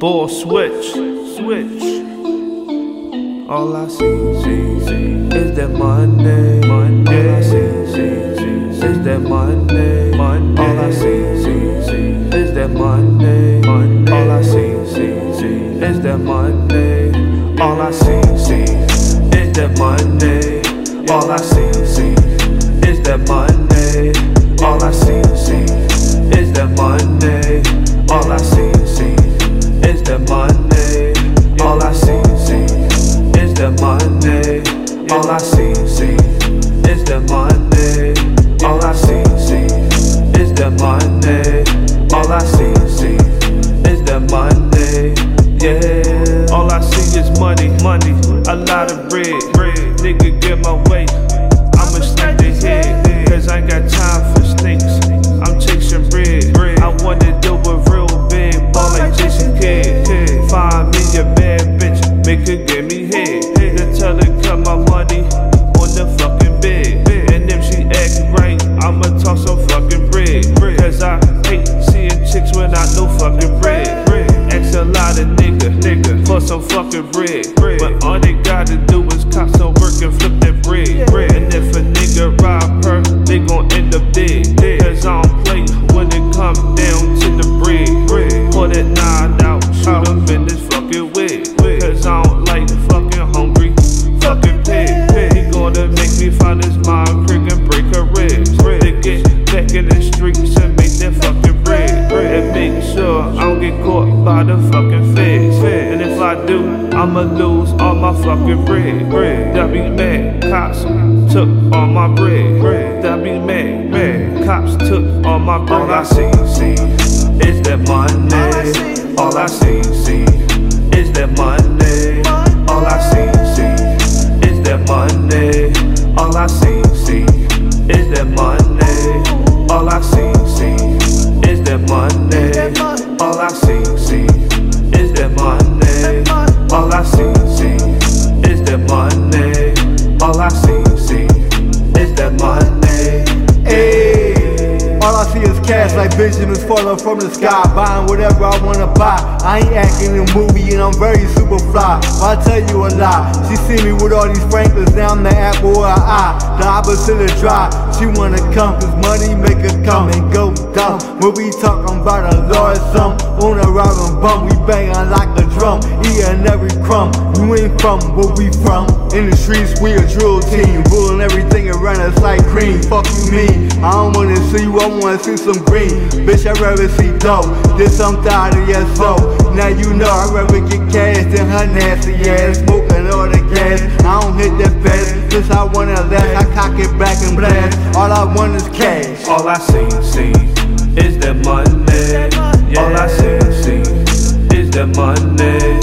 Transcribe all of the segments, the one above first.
Ball switch, switch. All I see, see, see is that Monday, Monday. All I see, see, see is that Monday, Monday. All I see, see, see is that Monday, Monday. All I see, see, see is that Monday. All I see, see is that Monday. All I see, see is that Monday. All I see, see is that Monday. All I see, see is that Monday. All I see, see is that Monday. All I see, see is that Monday. All I see, see is that Monday. All I see, money, a lot of bread, bread. Nigga, get my way. I'ma snap the head, cause I ain't got time for snakes. I'm chasing bread. I wanna do a real big ball like Jason Kidd. Find me a bad bitch, make her give me bread. But all they gotta do is cop some work and flip that bread. And if a nigga rob her, they gon' do, I'ma lose all my fucking bread. bread. That be mad, cops took all my bread. bread. That be mad, mad, cops took all my bread. All I see, see is that Monday. All I see, see Cash like vision is falling from the sky. Buying whatever I wanna buy. I ain't acting in a movie and I'm very super fly. I tell you a lie. She see me with all these Franklins, now I'm the apple of her eye. The opposite of dry. She wanna come cause money make her come and go dumb. When we talking about a large sum, on a robbing bum, we banging like a drum, eating every crumb. You ain't from where we from. In the streets, we a drill team, bulling everything around us like cream. Fuck you mean? I don't wanna see you, I wanna see some green. Bitch, I'd rather see dope. This I'm tired of your soul. Now you know I'd rather get cash than her nasty ass. Smoking all the gas. I don't hit that fast. Since I wanna last, I cock it back and blast. All I want is cash. All I see, see is that Monday. All I see, see is that Monday.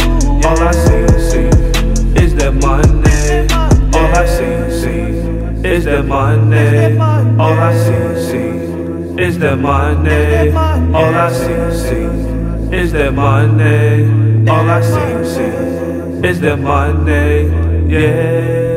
All I see, see is that Monday. All I see, see is that Monday. All I see, see is that money? All I see, see is that money? All I see, see is that money? Yeah.